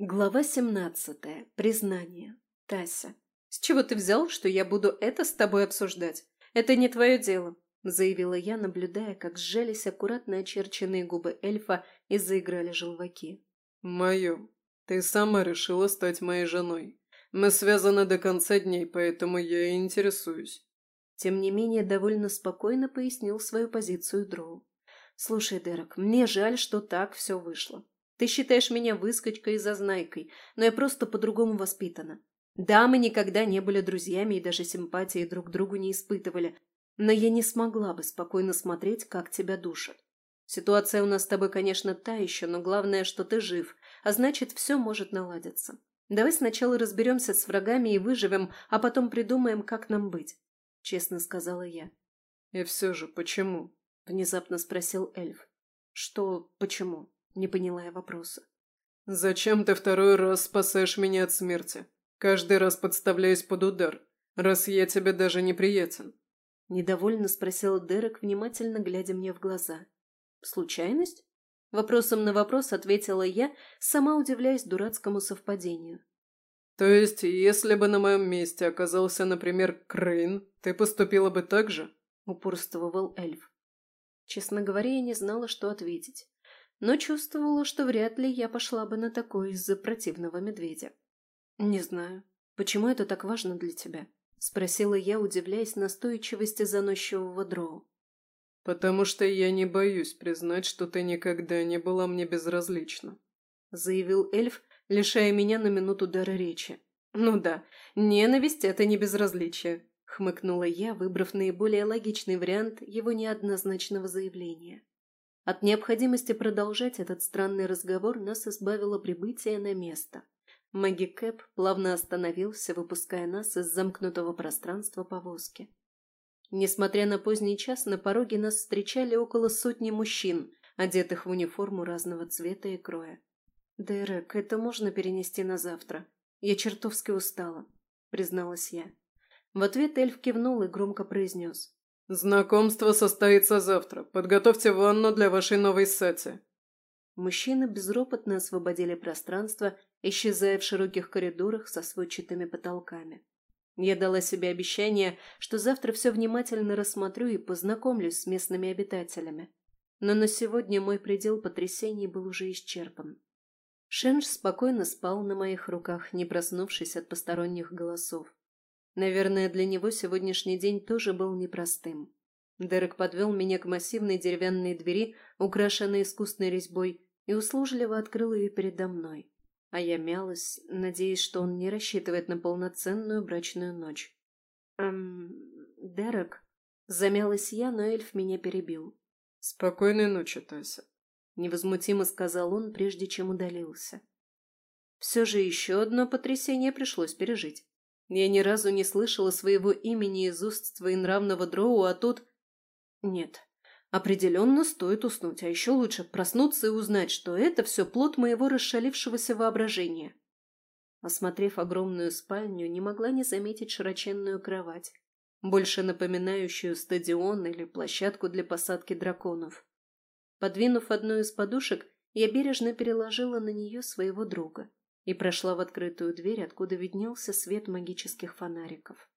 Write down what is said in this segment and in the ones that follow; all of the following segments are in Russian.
Глава семнадцатая. Признание. Тася. «С чего ты взял, что я буду это с тобой обсуждать? Это не твое дело», — заявила я, наблюдая, как сжались аккуратно очерченные губы эльфа и заиграли желваки. «Мое. Ты сама решила стать моей женой. Мы связаны до конца дней, поэтому я и интересуюсь». Тем не менее, довольно спокойно пояснил свою позицию Дроу. «Слушай, Дерек, мне жаль, что так все вышло. Ты считаешь меня выскочкой и зазнайкой, но я просто по-другому воспитана. Да, мы никогда не были друзьями и даже симпатии друг к другу не испытывали, но я не смогла бы спокойно смотреть, как тебя душат. Ситуация у нас с тобой, конечно, та еще, но главное, что ты жив, а значит, все может наладиться. Давай сначала разберемся с врагами и выживем, а потом придумаем, как нам быть», — честно сказала я. «И все же, почему?» — внезапно спросил эльф. «Что почему?» Не поняла я вопроса. «Зачем ты второй раз спасаешь меня от смерти? Каждый раз подставляюсь под удар, раз я тебе даже неприятен». Недовольно спросил Дерек, внимательно глядя мне в глаза. «Случайность?» Вопросом на вопрос ответила я, сама удивляясь дурацкому совпадению. «То есть, если бы на моем месте оказался, например, Крейн, ты поступила бы так же?» – упорствовал эльф. Честно говоря, я не знала, что ответить но чувствовала, что вряд ли я пошла бы на такое из-за противного медведя. «Не знаю, почему это так важно для тебя?» — спросила я, удивляясь настойчивости заносчивого дроу. «Потому что я не боюсь признать, что ты никогда не была мне безразлична», — заявил эльф, лишая меня на минуту дара речи. «Ну да, ненависть — это не безразличие», — хмыкнула я, выбрав наиболее логичный вариант его неоднозначного заявления. От необходимости продолжать этот странный разговор нас избавило прибытие на место. Мэгги Кэп плавно остановился, выпуская нас из замкнутого пространства повозки. Несмотря на поздний час, на пороге нас встречали около сотни мужчин, одетых в униформу разного цвета и кроя. «Дерек, это можно перенести на завтра? Я чертовски устала», — призналась я. В ответ эльф кивнул и громко произнес. «Знакомство состоится завтра. Подготовьте ванну для вашей новой сети». Мужчины безропотно освободили пространство, исчезая в широких коридорах со сводчатыми потолками. Я дала себе обещание, что завтра все внимательно рассмотрю и познакомлюсь с местными обитателями. Но на сегодня мой предел потрясений был уже исчерпан. Шенж спокойно спал на моих руках, не проснувшись от посторонних голосов. Наверное, для него сегодняшний день тоже был непростым. Дерек подвел меня к массивной деревянной двери, украшенной искусной резьбой, и услужливо открыл ее передо мной. А я мялась, надеясь, что он не рассчитывает на полноценную брачную ночь. «Эм, Дерек?» Замялась я, но эльф меня перебил. «Спокойной ночи, Тася», — невозмутимо сказал он, прежде чем удалился. Все же еще одно потрясение пришлось пережить. Я ни разу не слышала своего имени из уст своенравного дроу, а тут... Нет, определенно стоит уснуть, а еще лучше проснуться и узнать, что это все плод моего расшалившегося воображения. Осмотрев огромную спальню, не могла не заметить широченную кровать, больше напоминающую стадион или площадку для посадки драконов. Подвинув одну из подушек, я бережно переложила на нее своего друга и прошла в открытую дверь, откуда виднелся свет магических фонариков.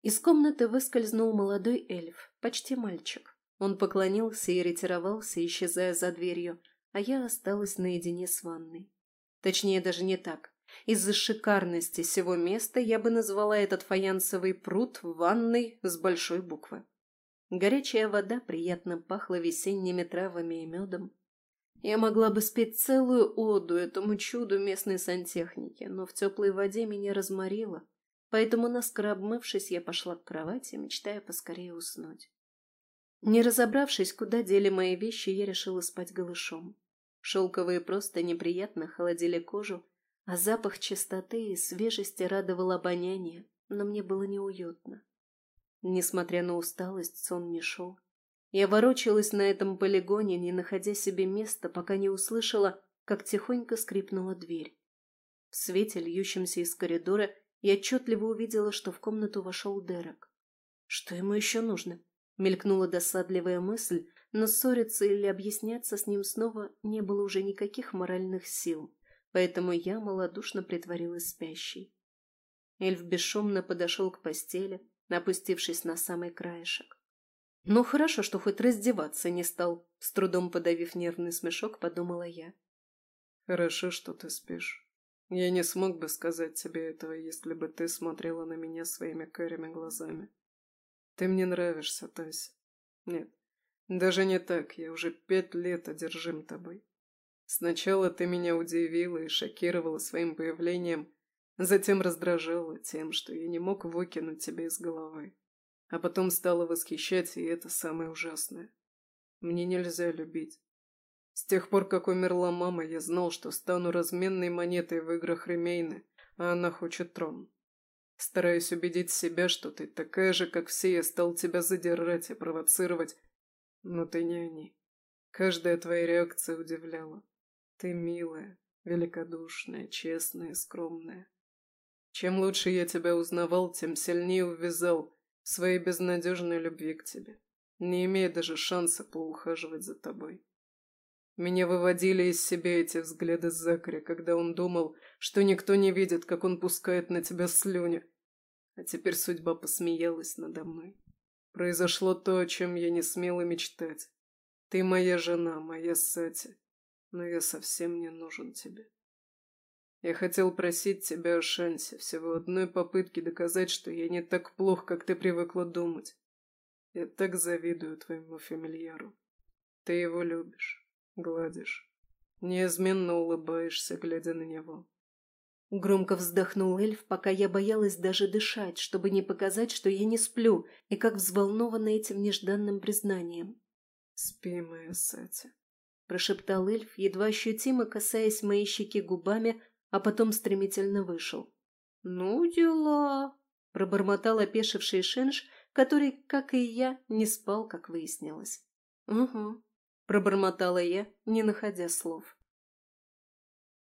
Из комнаты выскользнул молодой эльф, почти мальчик. Он поклонился и ретировался, исчезая за дверью, а я осталась наедине с ванной. Точнее, даже не так. Из-за шикарности всего места я бы назвала этот фаянсовый пруд ванной с большой буквы. Горячая вода приятно пахла весенними травами и медом. Я могла бы спеть целую оду этому чуду местной сантехники, но в теплой воде меня разморило, поэтому, наскоро обмывшись, я пошла к кровати, мечтая поскорее уснуть. Не разобравшись, куда дели мои вещи, я решила спать голышом. Шелковые просто неприятно холодили кожу, а запах чистоты и свежести радовал обоняние, но мне было неуютно. Несмотря на усталость, сон не шел. Я ворочалась на этом полигоне, не находя себе места, пока не услышала, как тихонько скрипнула дверь. В свете, льющемся из коридора, я отчетливо увидела, что в комнату вошел Дерек. Что ему еще нужно? Мелькнула досадливая мысль, но ссориться или объясняться с ним снова не было уже никаких моральных сил. поэтому я малодушно притворилась спящей. Эльф бесшумно подошел к постели, опустившись на самый краешек. «Ну хорошо, что хоть раздеваться не стал», — с трудом подавив нервный смешок, подумала я. «Хорошо, что ты спишь. Я не смог бы сказать тебе этого, если бы ты смотрела на меня своими карими глазами. Ты мне нравишься, Тася. Нет, даже не так, я уже пять лет одержим тобой. Сначала ты меня удивила и шокировала своим появлением, затем раздражала тем, что я не мог выкинуть тебя из головы. А потом стала восхищать, и это самое ужасное. Мне нельзя любить. С тех пор, как умерла мама, я знал, что стану разменной монетой в играх Ремейны, а она хочет трон. Стараюсь убедить себя, что ты такая же, как все, я стал тебя задирать и провоцировать, но ты не они. Каждая твоя реакция удивляла. Ты милая, великодушная, честная, скромная. Чем лучше я тебя узнавал, тем сильнее увязал своей безнадежной любви к тебе, не имея даже шанса поухаживать за тобой. Меня выводили из себя эти взгляды Закаря, когда он думал, что никто не видит, как он пускает на тебя слюни. А теперь судьба посмеялась надо мной. Произошло то, о чем я не смела мечтать. Ты моя жена, моя Сати, но я совсем не нужен тебе. Я хотел просить тебя о шансе, всего одной попытки доказать, что я не так плох, как ты привыкла думать. Я так завидую твоему фамильяру. Ты его любишь гладишь. Неизменно улыбаешься, глядя на него. Громко вздохнул эльф, пока я боялась даже дышать, чтобы не показать, что я не сплю, и как взволнована этим нежданным признанием. «Спи, моя Сати», – прошептал эльф, едва ощутимо касаясь моей щеки губами, а потом стремительно вышел. «Ну, дела», – пробормотал опешивший Шинж, который, как и я, не спал, как выяснилось. «Угу», пробормотала я, не находя слов.